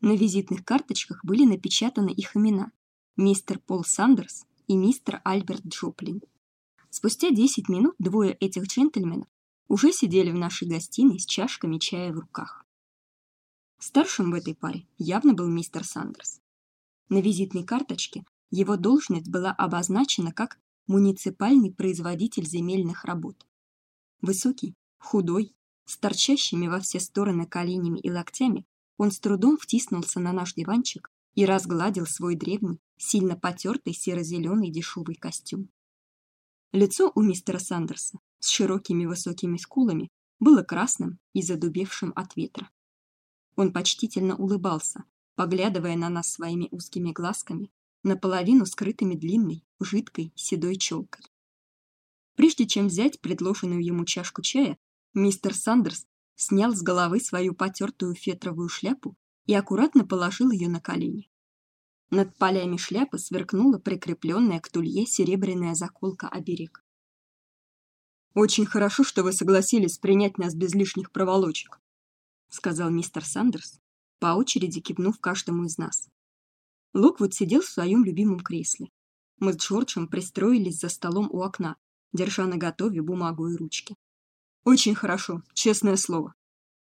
На визитных карточках были напечатаны их имена: мистер Пол Сандерс и мистер Альберт Джоплин. Спустя 10 минут двое этих джентльменов уже сидели в нашей гостиной с чашками чая в руках. Старшим в этой паре явно был мистер Сандерс. На визитной карточке его должность была обозначена как муниципальный производитель земельных работ. Высокий, худой, с торчащими во все стороны коленями и локтями, он с трудом втиснулся на наш диванчик и разгладил свой древний, сильно потертый серо зеленый дешевый костюм. Лицо у мистера Сандерса с широкими высокими скулами было красным и задубевшим от ветра. Он почтительно улыбался, поглядывая на нас своими узкими глазками, наполовину скрытыми длинной, жидкой седой челкой. Прежде чем взять предложенную ему чашку чая, мистер Сандерс снял с головы свою потертую фетровую шляпу и аккуратно положил ее на колени. Над полями шляпы сверкнула прикрепленная к тулье серебряная заколка-оберег. Очень хорошо, что вы согласились принять нас без лишних проволочек, сказал мистер Сандерс, по очереди кивнув каждому из нас. Локвуд сидел в своем любимом кресле. Мы с Джорджем пристроились за столом у окна, держа наготове бумагу и ручки. Очень хорошо, честное слово.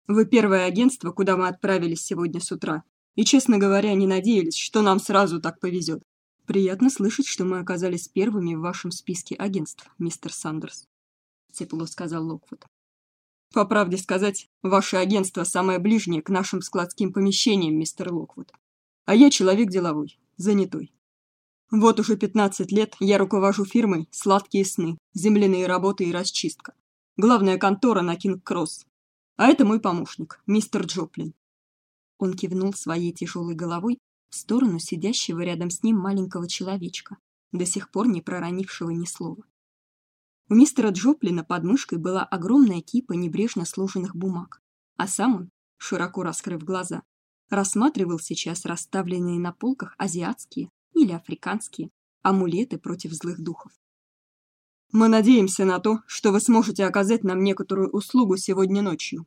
Вы первое агентство, куда мы отправились сегодня с утра, и, честно говоря, не надеялись, что нам сразу так повезет. Приятно слышать, что мы оказались первыми в вашем списке агентств, мистер Сандерс, тепло сказал Локвуд. По правде сказать, ваше агентство самое ближнее к нашим складским помещениям, мистер Локвуд. А я человек деловой, занятой. Вот уже 15 лет я руковожу фирмой Сладкие сны, земляные работы и расчистка. Главная контора на Кинг-Кросс. А это мой помощник, мистер Джоплин. Он кивнул своей тяжелой головой в сторону сидящего рядом с ним маленького человечка, до сих пор не проронившего ни слова. У мистера Джоплина под мышкой была огромная кипа небрежно сложенных бумаг, а сам он, широко раскрыв глаза, рассматривал сейчас расставленные на полках азиатские или африканские амулеты против злых духов. Мы надеемся на то, что вы сможете оказать нам некоторую услугу сегодня ночью,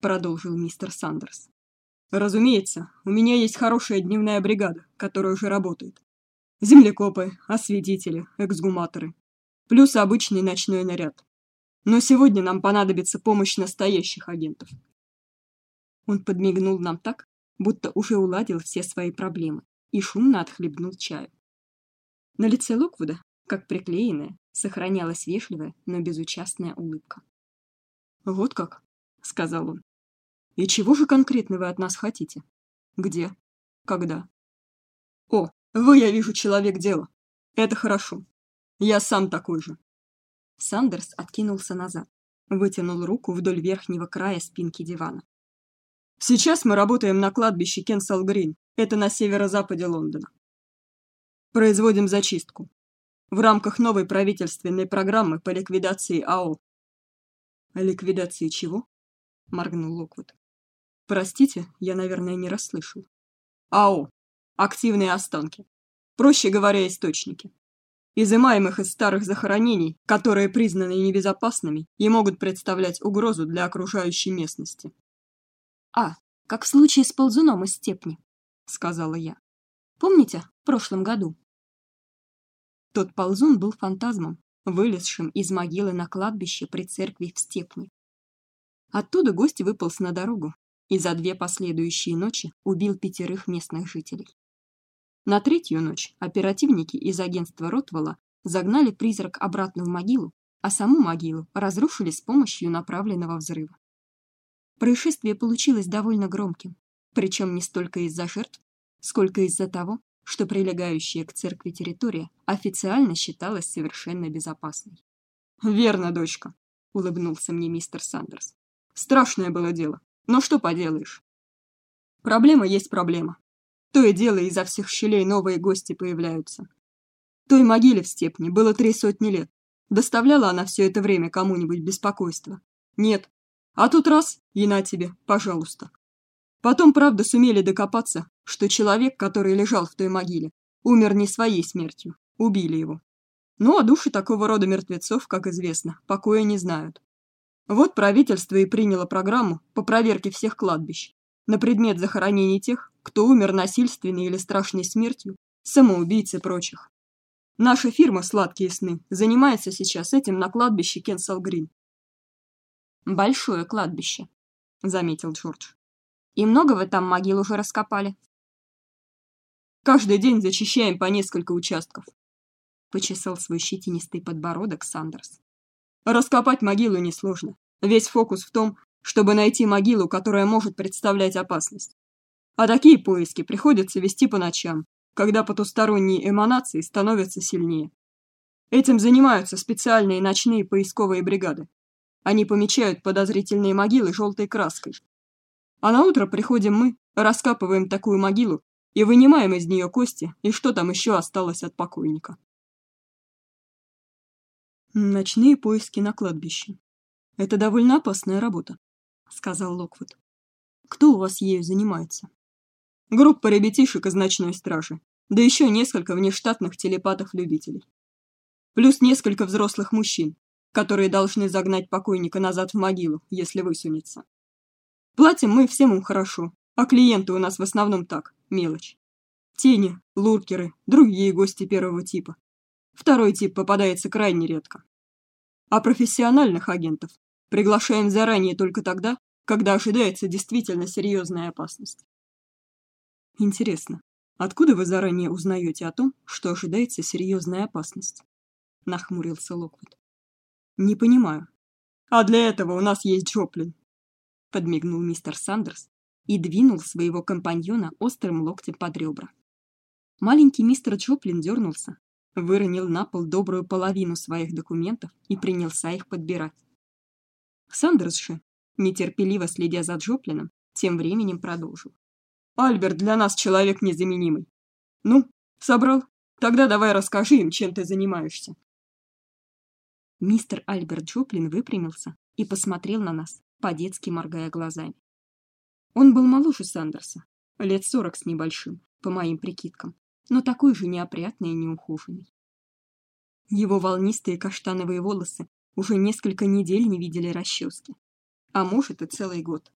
продолжил мистер Сандерс. Разумеется, у меня есть хорошая дневная бригада, которая уже работает. Землекопы, осветители, эксгуматоры, плюс обычный ночной наряд. Но сегодня нам понадобится помощь настоящих агентов. Он подмигнул нам так, будто уже уладил все свои проблемы, и шумно отхлебнул чаю. На лице Локвуда, как приклеенная, сохранялась вежливая, но безучастная улыбка. "Вот как", сказал он. "И чего же конкретно вы от нас хотите? Где? Когда?" "О, вы, я вижу, человек дела. Это хорошо. Я сам такой же. Сандерс откинулся назад, вытянул руку вдоль верхнего края спинки дивана. Сейчас мы работаем на кладбище Кенсал-Грин. Это на северо-западе Лондона. Производим зачистку. В рамках новой правительственной программы по ликвидации АО. Ликвидации чего? моргнул Локвуд. Простите, я, наверное, не расслышал. АО. Активные останки. Проще говоря, источники изымаемых из старых захоронений, которые признаны небезопасными и могут представлять угрозу для окружающей местности. А, как в случае с ползуном из степни, сказала я. Помните, в прошлом году? Тот ползун был фантазмом, вылезшим из могилы на кладбище при церкви в степни. Оттуда гость выполз на дорогу и за две последующие ночи убил пятерых местных жителей. На третью ночь оперативники из агентства Ротвелла загнали призрак обратно в могилу, а саму могилу разрушили с помощью направленного взрыва. Происшествие получилось довольно громким, причем не столько из-за жертв, сколько из-за того, что прилегающая к церкви территория официально считалась совершенно безопасной. Верно, дочка, улыбнулся мне мистер Сандерс. Страшное было дело, но что поделаешь? Проблема есть проблема. То и дело изо всех щелей новые гости появляются. Той могиле в степне было три сотни лет. Доставляла она все это время кому-нибудь беспокойство? Нет. А тут раз и на тебе, пожалуйста. Потом, правда, сумели докопаться, что человек, который лежал в той могиле, умер не своей смертью, убили его. Ну, а души такого рода мертвецов, как известно, покоя не знают. Вот правительство и приняло программу по проверке всех кладбищ на предмет захоронений тех, кто умер насильственной или страшной смертью, самоубийцы прочих. Наша фирма «Сладкие сны» занимается сейчас этим на кладбище Кенсал-Грин. «Большое кладбище», — заметил Джордж. «И много вы там могил уже раскопали?» «Каждый день зачищаем по несколько участков», — почесал свой щетинистый подбородок Сандерс. «Раскопать могилу несложно. Весь фокус в том, чтобы найти могилу, которая может представлять опасность. А такие поиски приходится вести по ночам, когда потусторонние эманации становятся сильнее. Этим занимаются специальные ночные поисковые бригады. Они помечают подозрительные могилы желтой краской. А на утро приходим мы, раскапываем такую могилу и вынимаем из нее кости и что там еще осталось от покойника. Ночные поиски на кладбище. Это довольно опасная работа, сказал Локвуд. Кто у вас ею занимается? Группа ребятишек из ночной стражи, да еще несколько внештатных телепатов-любителей. Плюс несколько взрослых мужчин, которые должны загнать покойника назад в могилу, если высунется. Платим мы всем им хорошо, а клиенты у нас в основном так, мелочь. Тени, луркеры, другие гости первого типа. Второй тип попадается крайне редко. А профессиональных агентов приглашаем заранее только тогда, когда ожидается действительно серьезная опасность. Интересно, откуда вы заранее узнаете о том, что ожидается серьезная опасность? Нахмурился Локвуд. Не понимаю. А для этого у нас есть Джоплин. Подмигнул мистер Сандерс и двинул своего компаньона острым локтем под ребра. Маленький мистер Джоплин дернулся, выронил на пол добрую половину своих документов и принялся их подбирать. Сандерс же, нетерпеливо следя за Джоплином, тем временем продолжил. Альберт для нас человек незаменимый. Ну, собрал? Тогда давай расскажи им, чем ты занимаешься. Мистер Альберт Джоплин выпрямился и посмотрел на нас, по-детски моргая глазами. Он был моложе Сандерса, лет сорок с небольшим, по моим прикидкам, но такой же неопрятный и неухоженный. Его волнистые каштановые волосы уже несколько недель не видели расчески, а может и целый год.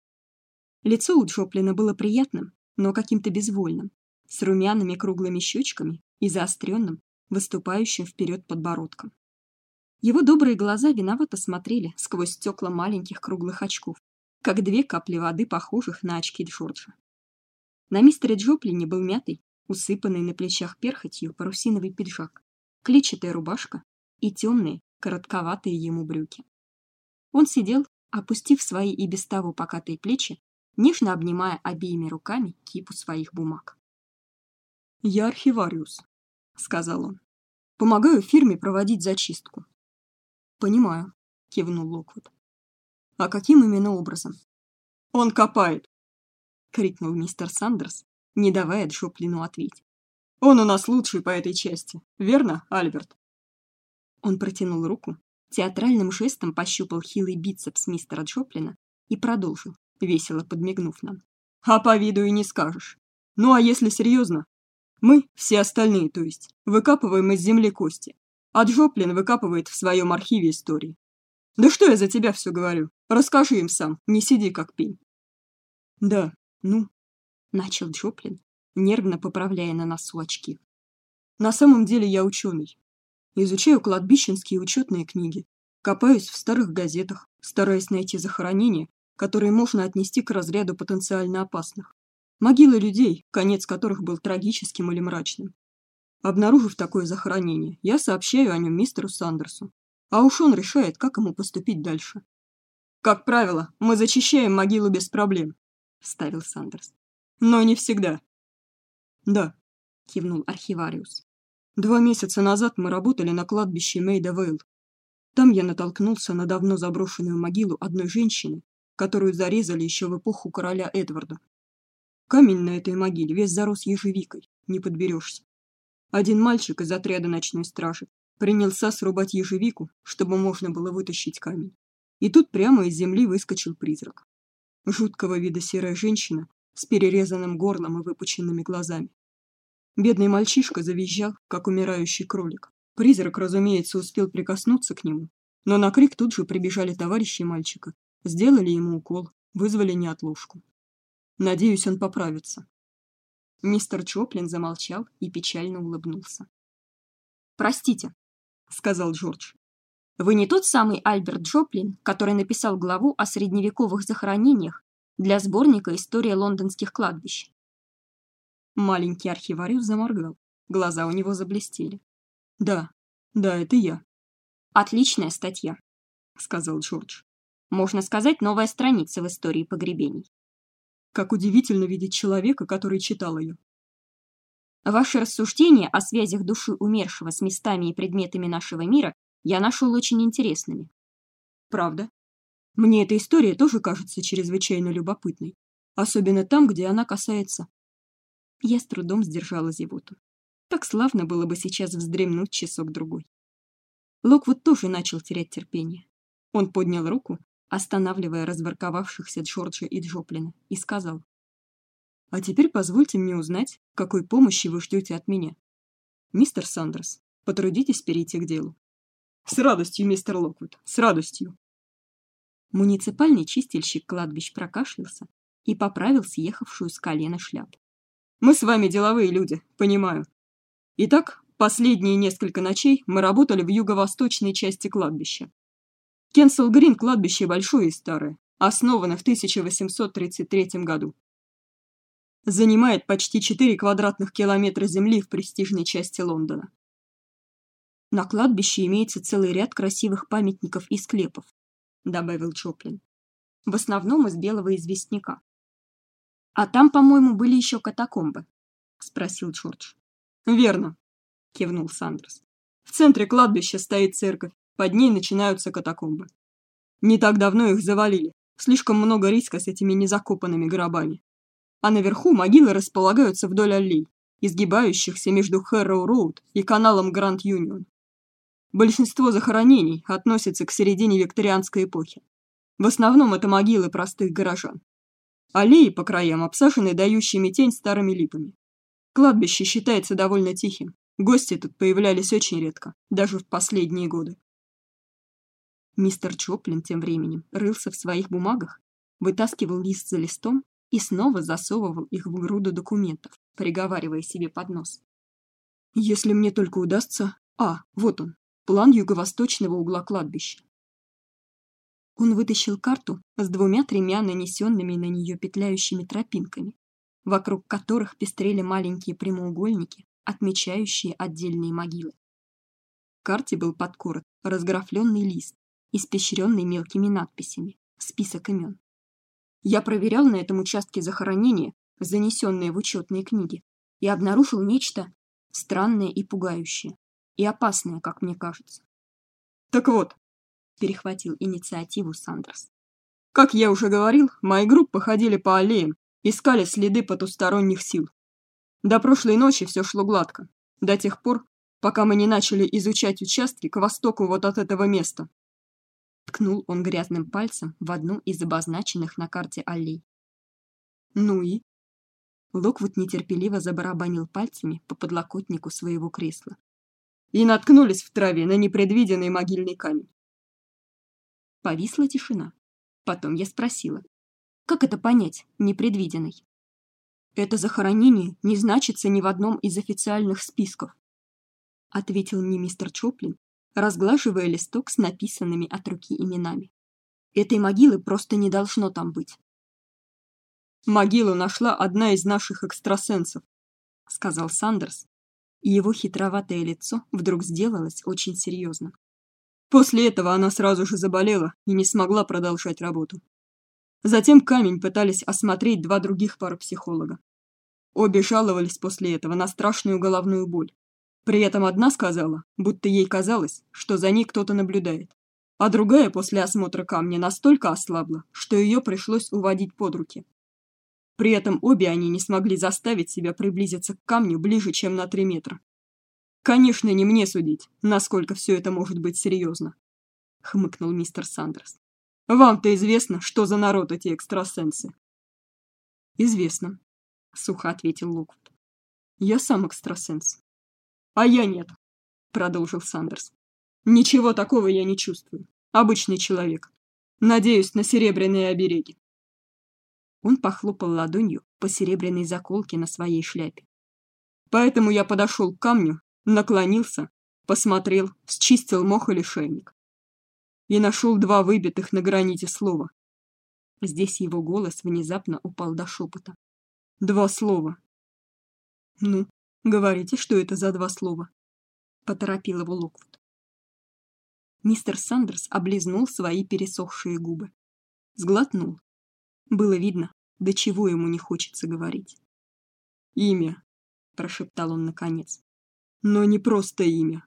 Лицо у Джоплина было приятным, но каким-то безвольным, с румяными круглыми щечками и заостренным, выступающим вперед подбородком. Его добрые глаза виновато смотрели сквозь стекла маленьких круглых очков, как две капли воды, похожих на очки Джорджа. На мистере Джоплине был мятый, усыпанный на плечах перхотью парусиновый пиджак, клетчатая рубашка и темные, коротковатые ему брюки. Он сидел, опустив свои и без того покатые плечи нежно обнимая обеими руками кипу своих бумаг. «Я архивариус», — сказал он. «Помогаю фирме проводить зачистку». «Понимаю», — кивнул Локвуд. «А каким именно образом?» «Он копает», — крикнул мистер Сандерс, не давая Джоплину ответить. «Он у нас лучший по этой части, верно, Альберт?» Он протянул руку, театральным жестом пощупал хилый бицепс мистера Джоплина и продолжил, весело подмигнув нам. А по виду и не скажешь. Ну а если серьезно? Мы, все остальные, то есть, выкапываем из земли кости, а Джоплин выкапывает в своем архиве истории. Да что я за тебя все говорю? Расскажи им сам, не сиди как пень. Да, ну, начал Джоплин, нервно поправляя на носу очки. На самом деле я ученый. Изучаю кладбищенские учетные книги, копаюсь в старых газетах, стараясь найти захоронения, которые можно отнести к разряду потенциально опасных. Могилы людей, конец которых был трагическим или мрачным. Обнаружив такое захоронение, я сообщаю о нем мистеру Сандерсу, а уж он решает, как ему поступить дальше. Как правило, мы зачищаем могилу без проблем, вставил Сандерс. Но не всегда. Да, кивнул архивариус. Два месяца назад мы работали на кладбище Мейда. Там я натолкнулся на давно заброшенную могилу одной женщины, которую зарезали еще в эпоху короля Эдварда. Камень на этой могиле весь зарос ежевикой, не подберешься. Один мальчик из отряда ночной стражи принялся срубать ежевику, чтобы можно было вытащить камень. И тут прямо из земли выскочил призрак. Жуткого вида серая женщина с перерезанным горлом и выпученными глазами. Бедный мальчишка завизжал, как умирающий кролик. Призрак, разумеется, успел прикоснуться к нему, но на крик тут же прибежали товарищи мальчика Сделали ему укол, вызвали неотложку. Надеюсь, он поправится. Мистер Чоплин замолчал и печально улыбнулся. Простите, сказал Джордж. Вы не тот самый Альберт Джоплин, который написал главу о средневековых захоронениях для сборника История лондонских кладбищ. Маленький архивариус заморгал. Глаза у него заблестели. Да. Да, это я. Отличная статья, сказал Джордж. Можно сказать, новая страница в истории погребений. Как удивительно видеть человека, который читал ее. Ваши рассуждения о связях души умершего с местами и предметами нашего мира я нашел очень интересными. Правда? Мне эта история тоже кажется чрезвычайно любопытной, особенно там, где она касается. Я с трудом сдержала зевоту. Так славно было бы сейчас вздремнуть часок другой. Локвуд тоже начал терять терпение. Он поднял руку, останавливая разворковавшихся Джорджа и Джоплина, и сказал: "А теперь позвольте мне узнать, какой помощи вы ждете от меня. Мистер Сандерс, потрудитесь перейти к делу". С радостью, мистер Локвуд, с радостью. Муниципальный чистильщик кладбищ прокашлялся и поправил съехавшую с колена шляпу. Мы с вами деловые люди, понимаю. Итак, последние несколько ночей мы работали в юго-восточной части кладбища. Кенсел Грин кладбище большое и старое, основано в 1833 году. Занимает почти 4 квадратных километра земли в престижной части Лондона. На кладбище имеется целый ряд красивых памятников и склепов, добавил Чоплин. В основном из белого известняка. А там, по-моему, были еще катакомбы, спросил Джордж. Верно, кивнул Сандерс. В центре кладбища стоит церковь, под ней начинаются катакомбы. Не так давно их завалили. Слишком много риска с этими незакопанными гробами. А наверху могилы располагаются вдоль аллей, изгибающихся между Хэрроу-роуд и каналом Гранд-Юнион. Большинство захоронений относятся к середине викторианской эпохи. В основном это могилы простых горожан. Аллеи по краям обсажены дающими тень старыми липами. Кладбище считается довольно тихим. Гости тут появлялись очень редко, даже в последние годы. Мистер Чоплин тем временем рылся в своих бумагах, вытаскивал лист за листом и снова засовывал их в груду документов, приговаривая себе под нос. Если мне только удастся... А, вот он план юго-восточного угла кладбища. Он вытащил карту с двумя-тремя нанесенными на нее петляющими тропинками, вокруг которых пестрели маленькие прямоугольники, отмечающие отдельные могилы. В карте был подкорот разграфленный лист, испещренный мелкими надписями, список имен. Я проверял на этом участке захоронения, занесенные в учетные книги, и обнаружил нечто странное и пугающее и опасная, как мне кажется. Так вот, перехватил инициативу Сандерс. Как я уже говорил, мои группы ходили по аллеям, искали следы потусторонних сил. До прошлой ночи все шло гладко, до тех пор, пока мы не начали изучать участки к востоку вот от этого места. Ткнул он грязным пальцем в одну из обозначенных на карте аллей. Ну и Локвуд нетерпеливо забарабанил пальцами по подлокотнику своего кресла и наткнулись в траве на непредвиденный могильный камень. Повисла тишина. Потом я спросила: "Как это понять, непредвиденный?" "Это захоронение не значится ни в одном из официальных списков", ответил мне мистер Чоплин, разглаживая листок с написанными от руки именами. "Этой могилы просто не должно там быть". Могилу нашла одна из наших экстрасенсов, сказал Сандерс, и его хитроватое лицо вдруг сделалось очень серьезным. После этого она сразу же заболела и не смогла продолжать работу. Затем камень пытались осмотреть два других парапсихолога. Обе жаловались после этого на страшную головную боль. При этом одна сказала, будто ей казалось, что за ней кто-то наблюдает, а другая после осмотра камня настолько ослабла, что ее пришлось уводить под руки. При этом обе они не смогли заставить себя приблизиться к камню ближе, чем на три метра. Конечно, не мне судить, насколько все это может быть серьезно, хмыкнул мистер Сандерс. Вам-то известно, что за народ эти экстрасенсы? Известно, сухо ответил Локвуд. Я сам экстрасенс. А я нет, продолжил Сандерс. Ничего такого я не чувствую. Обычный человек. Надеюсь на серебряные обереги. Он похлопал ладонью по серебряной заколке на своей шляпе. Поэтому я подошел к камню, наклонился, посмотрел, счистил мох и лишайник. И нашел два выбитых на граните слова. Здесь его голос внезапно упал до шепота. Два слова. Ну, говорите, что это за два слова? Поторопил его Локвуд. Мистер Сандерс облизнул свои пересохшие губы. Сглотнул. Было видно, до чего ему не хочется говорить. Имя, прошептал он наконец. Но не просто имя.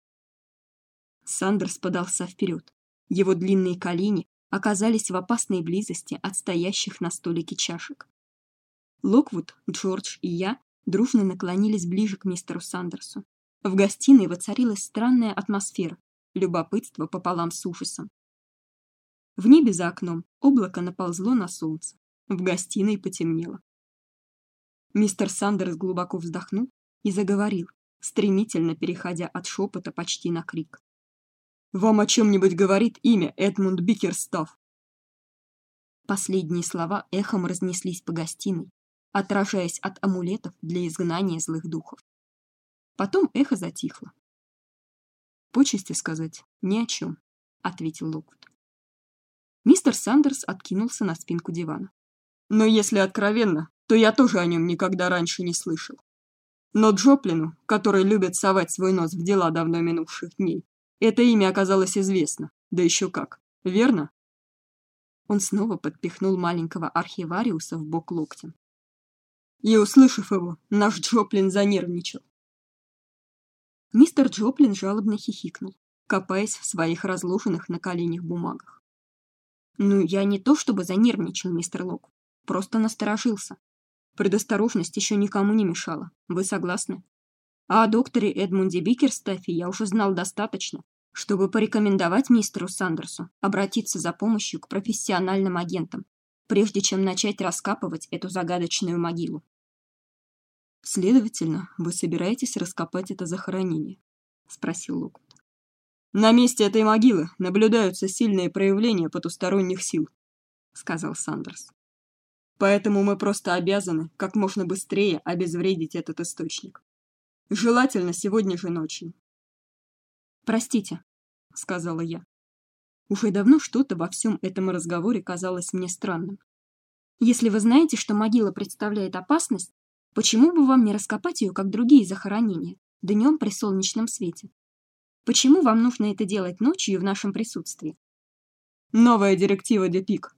Сандерс подался вперед. Его длинные колени оказались в опасной близости от стоящих на столике чашек. Локвуд, Джордж и я дружно наклонились ближе к мистеру Сандерсу. В гостиной воцарилась странная атмосфера, любопытство пополам с ужасом. В небе за окном облако наползло на солнце. В гостиной потемнело. Мистер Сандерс глубоко вздохнул и заговорил, стремительно переходя от шепота почти на крик. Вам о чем нибудь говорит имя Эдмунд Бикерстав? Последние слова эхом разнеслись по гостиной, отражаясь от амулетов для изгнания злых духов. Потом эхо затихло. Почести сказать ни о чем, ответил Локвуд. Мистер Сандерс откинулся на спинку дивана. Но если откровенно, то я тоже о нем никогда раньше не слышал. Но Джоплину, который любит совать свой нос в дела давно минувших дней, это имя оказалось известно. Да еще как. Верно? Он снова подпихнул маленького архивариуса в бок локтем. И услышав его, наш Джоплин занервничал. Мистер Джоплин жалобно хихикнул, копаясь в своих разложенных на коленях бумагах. Ну, я не то чтобы занервничал, мистер Лок, просто насторожился. Предосторожность еще никому не мешала. Вы согласны? А о докторе Эдмунде Бикерстафе я уже знал достаточно, чтобы порекомендовать мистеру Сандерсу обратиться за помощью к профессиональным агентам, прежде чем начать раскапывать эту загадочную могилу. Следовательно, вы собираетесь раскопать это захоронение, спросил Локвуд. На месте этой могилы наблюдаются сильные проявления потусторонних сил, сказал Сандерс. Поэтому мы просто обязаны как можно быстрее обезвредить этот источник. Желательно сегодня же ночью. Простите, сказала я. Уже давно что-то во всем этом разговоре казалось мне странным. Если вы знаете, что могила представляет опасность, Почему бы вам не раскопать ее, как другие захоронения, днем при солнечном свете? Почему вам нужно это делать ночью в нашем присутствии? Новая директива Депик.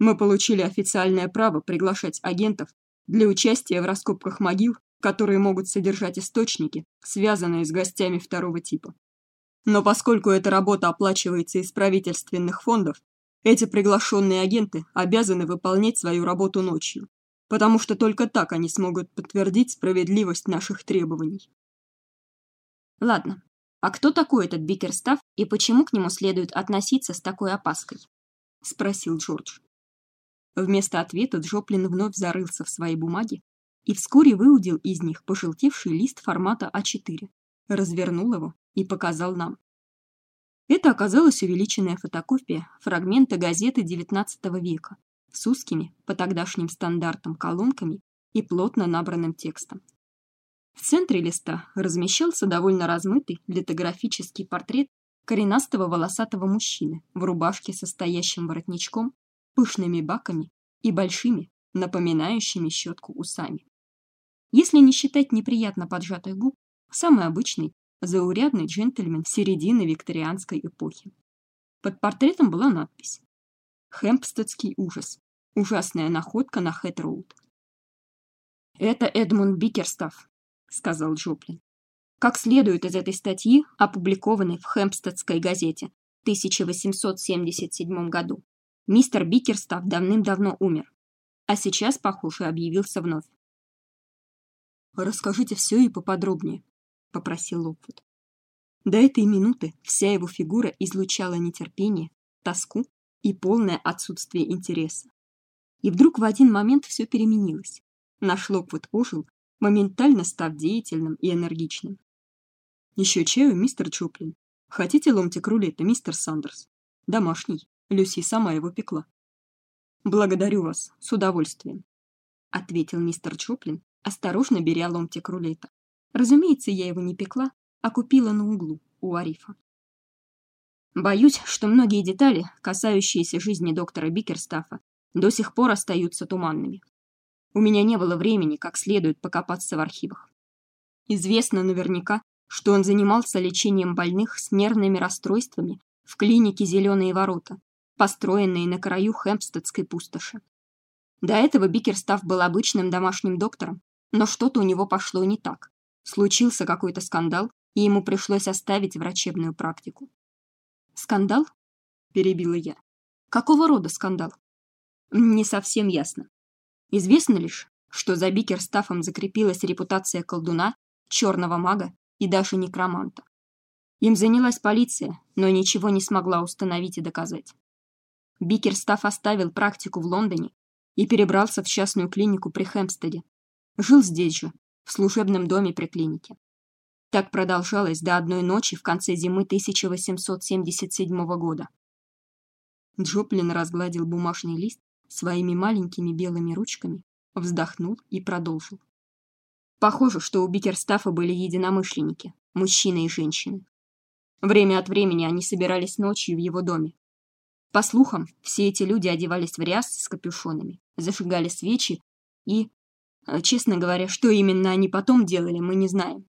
Мы получили официальное право приглашать агентов для участия в раскопках могил, которые могут содержать источники, связанные с гостями второго типа. Но поскольку эта работа оплачивается из правительственных фондов, эти приглашенные агенты обязаны выполнять свою работу ночью потому что только так они смогут подтвердить справедливость наших требований. Ладно. А кто такой этот Бикерстав и почему к нему следует относиться с такой опаской? спросил Джордж. Вместо ответа Джоплин вновь зарылся в свои бумаги и вскоре выудил из них пожелтевший лист формата А4, развернул его и показал нам. Это оказалась увеличенная фотокопия фрагмента газеты XIX века, с узкими, по тогдашним стандартам, колонками и плотно набранным текстом. В центре листа размещался довольно размытый литографический портрет коренастого волосатого мужчины в рубашке со стоящим воротничком, пышными баками и большими, напоминающими щетку усами. Если не считать неприятно поджатых губ, самый обычный, заурядный джентльмен середины викторианской эпохи. Под портретом была надпись Хэмпстедский ужас. Ужасная находка на Хэт-роуд. Это Эдмунд Бикерстав, сказал Джоплин. Как следует из этой статьи, опубликованной в Хэмпстедской газете в 1877 году, мистер Бикерстав давным-давно умер, а сейчас, похоже, объявился вновь. Расскажите все и поподробнее, попросил Локвуд. До этой минуты вся его фигура излучала нетерпение, тоску и полное отсутствие интереса. И вдруг в один момент все переменилось. Наш Локвуд ожил, моментально став деятельным и энергичным. Еще чаю, мистер Чоплин. Хотите ломтик рулета, мистер Сандерс? Домашний. Люси сама его пекла. Благодарю вас, с удовольствием, ответил мистер Чоплин, осторожно беря ломтик рулета. Разумеется, я его не пекла, а купила на углу у Арифа. Боюсь, что многие детали, касающиеся жизни доктора Бикерстафа, до сих пор остаются туманными. У меня не было времени как следует покопаться в архивах. Известно наверняка, что он занимался лечением больных с нервными расстройствами в клинике Зеленые ворота, построенной на краю Хэмпстедской пустоши. До этого Бикерстаф был обычным домашним доктором, но что-то у него пошло не так. Случился какой-то скандал, и ему пришлось оставить врачебную практику. Скандал? перебила я. Какого рода скандал? Не совсем ясно. Известно лишь, что за Бикерстафом закрепилась репутация колдуна, черного мага и даже некроманта. Им занялась полиция, но ничего не смогла установить и доказать. Бикерстаф оставил практику в Лондоне и перебрался в частную клинику при Хэмпстеде. Жил здесь же, в служебном доме при клинике. Так продолжалось до одной ночи в конце зимы 1877 года. Джоплин разгладил бумажный лист своими маленькими белыми ручками, вздохнул и продолжил. Похоже, что у Бикерстафа были единомышленники, мужчины и женщины. Время от времени они собирались ночью в его доме. По слухам, все эти люди одевались в рясы с капюшонами, зажигали свечи и, э, честно говоря, что именно они потом делали, мы не знаем.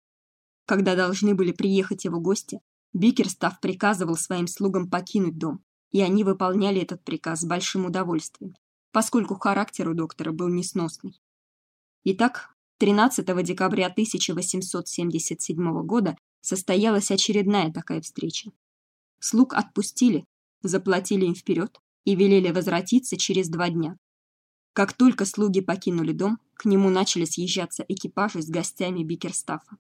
Когда должны были приехать его гости, Бикерстав приказывал своим слугам покинуть дом, и они выполняли этот приказ с большим удовольствием, поскольку характер у доктора был несносный. Итак, 13 декабря 1877 года состоялась очередная такая встреча. Слуг отпустили, заплатили им вперед и велели возвратиться через два дня. Как только слуги покинули дом, к нему начали съезжаться экипажи с гостями Бикерстафа.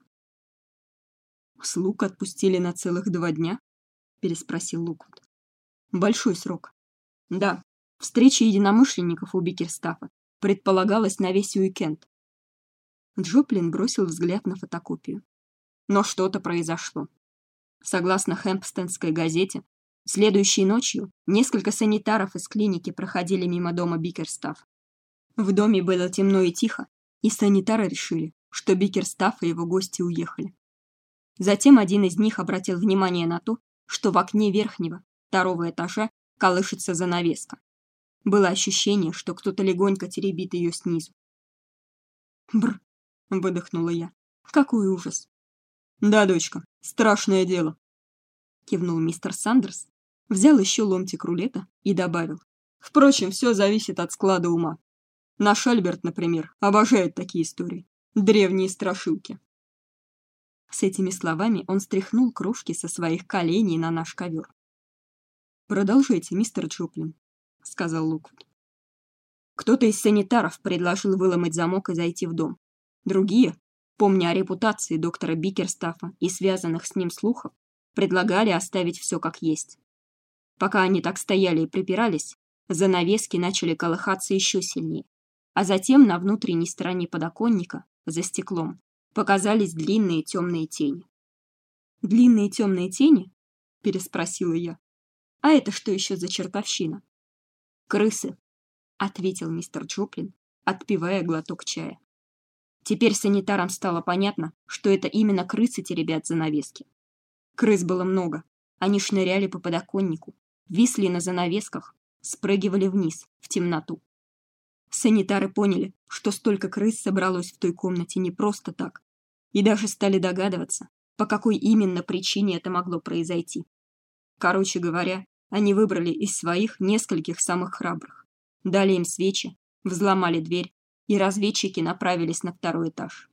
Слуг отпустили на целых два дня? переспросил Луквуд. Большой срок. Да. Встреча единомышленников у Бикерстафа предполагалась на весь уикенд. Джоплин бросил взгляд на фотокопию. Но что-то произошло. Согласно Хэмпстедской газете, следующей ночью несколько санитаров из клиники проходили мимо дома Бикерстафа. В доме было темно и тихо, и санитары решили, что Бикерстаф и его гости уехали. Затем один из них обратил внимание на то, что в окне верхнего, второго этажа колышется занавеска. Было ощущение, что кто-то легонько теребит ее снизу. Бр, выдохнула я. Какой ужас. Да, дочка, страшное дело. Кивнул мистер Сандерс, взял еще ломтик рулета и добавил: Впрочем, все зависит от склада ума. Наш Альберт, например, обожает такие истории, древние страшилки. С этими словами он стряхнул крошки со своих коленей на наш ковер. Продолжайте, мистер Чоплин, сказал Луквуд. Кто-то из санитаров предложил выломать замок и зайти в дом. Другие, помня о репутации доктора Бикерстафа и связанных с ним слухов, предлагали оставить все как есть. Пока они так стояли и припирались, занавески начали колыхаться еще сильнее, а затем на внутренней стороне подоконника, за стеклом, показались длинные темные тени. Длинные темные тени? переспросила я. А это что еще за чертовщина? Крысы, ответил мистер Джоплин, отпивая глоток чая. Теперь санитарам стало понятно, что это именно крысы теребят занавески. Крыс было много. Они шныряли по подоконнику, висли на занавесках, спрыгивали вниз в темноту. Санитары поняли, что столько крыс собралось в той комнате не просто так, и даже стали догадываться, по какой именно причине это могло произойти. Короче говоря, они выбрали из своих нескольких самых храбрых, дали им свечи, взломали дверь, и разведчики направились на второй этаж.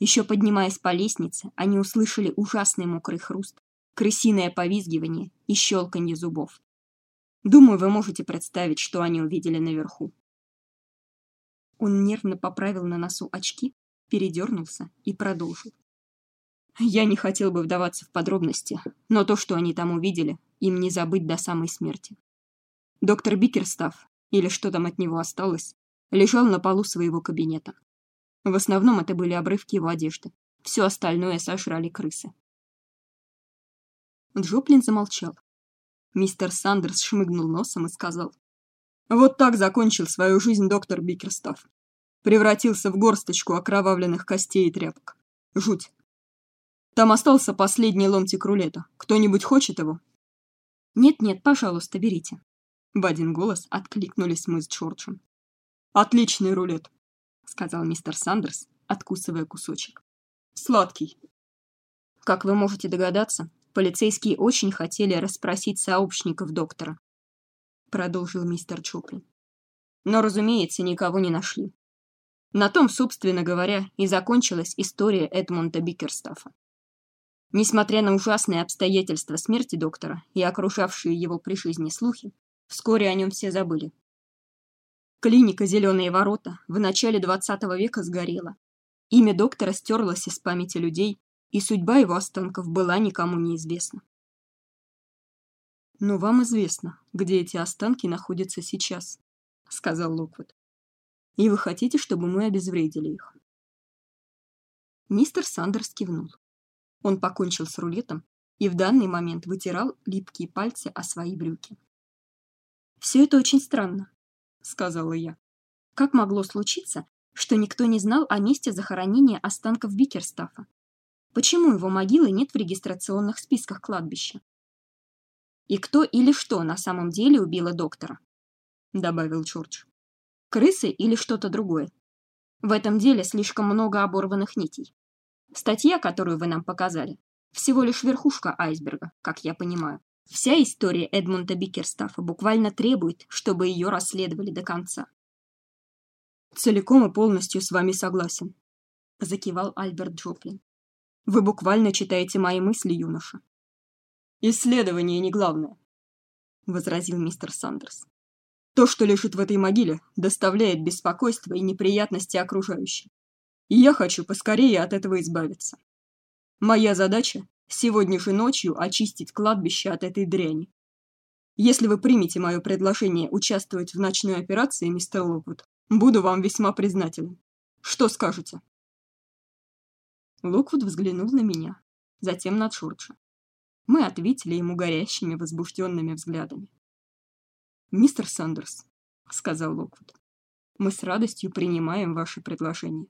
Еще поднимаясь по лестнице, они услышали ужасный мокрый хруст, крысиное повизгивание и щелканье зубов. Думаю, вы можете представить, что они увидели наверху. Он нервно поправил на носу очки передернулся и продолжил. Я не хотел бы вдаваться в подробности, но то, что они там увидели, им не забыть до самой смерти. Доктор Бикерстав, или что там от него осталось, лежал на полу своего кабинета. В основном это были обрывки его одежды. Все остальное сожрали крысы. Джоплин замолчал. Мистер Сандерс шмыгнул носом и сказал: Вот так закончил свою жизнь доктор Бикерстаф. Превратился в горсточку окровавленных костей и тряпок. Жуть. Там остался последний ломтик рулета. Кто-нибудь хочет его? Нет-нет, пожалуйста, берите. В один голос откликнулись мы с Джорджем. Отличный рулет, сказал мистер Сандерс, откусывая кусочек. Сладкий. Как вы можете догадаться, полицейские очень хотели расспросить сообщников доктора, продолжил мистер Чоплин. Но, разумеется, никого не нашли. На том, собственно говоря, и закончилась история Эдмунда Бикерстафа. Несмотря на ужасные обстоятельства смерти доктора и окружавшие его при жизни слухи, вскоре о нем все забыли. Клиника «Зеленые ворота» в начале XX века сгорела. Имя доктора стерлось из памяти людей, и судьба его останков была никому неизвестна. «Но вам известно, где эти останки находятся сейчас», — сказал Локвуд. «И вы хотите, чтобы мы обезвредили их?» Мистер Сандерс кивнул. Он покончил с рулетом и в данный момент вытирал липкие пальцы о свои брюки. «Все это очень странно», — сказала я. «Как могло случиться, что никто не знал о месте захоронения останков Бикерстафа? Почему его могилы нет в регистрационных списках кладбища? И кто или что на самом деле убило доктора?» — добавил Чорч. «Крысы или что-то другое? В этом деле слишком много оборванных нитей. Статья, которую вы нам показали, всего лишь верхушка айсберга, как я понимаю. Вся история Эдмунда Бикерстафа буквально требует, чтобы ее расследовали до конца. Целиком и полностью с вами согласен, закивал Альберт Джоплин. Вы буквально читаете мои мысли, юноша. Исследование не главное, возразил мистер Сандерс. То, что лежит в этой могиле, доставляет беспокойство и неприятности окружающим. И я хочу поскорее от этого избавиться. Моя задача сегодня же ночью очистить кладбище от этой дряни. Если вы примете мое предложение участвовать в ночной операции, мистер Локвуд, буду вам весьма признателен. Что скажете? Локвуд взглянул на меня, затем на Джорджа. Мы ответили ему горящими, возбужденными взглядами. «Мистер Сандерс», — сказал Локвуд, — «мы с радостью принимаем ваше предложение.